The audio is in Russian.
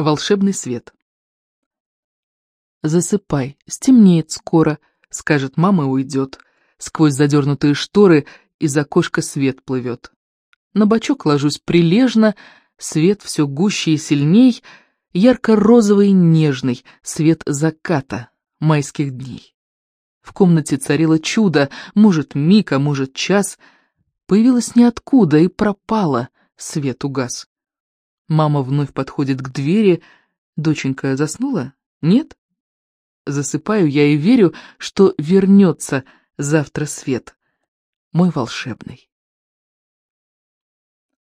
Волшебный свет. «Засыпай, стемнеет скоро», — скажет мама и уйдет. Сквозь задернутые шторы из окошка свет плывет. На бочок ложусь прилежно, свет все гуще и сильней, ярко-розовый и нежный, свет заката майских дней. В комнате царило чудо, может, миг, а может, час. Появилась ниоткуда и пропала, свет угас. Мама вновь подходит к двери. Доченька заснула? Нет? Засыпаю я и верю, что вернется завтра свет. Мой волшебный.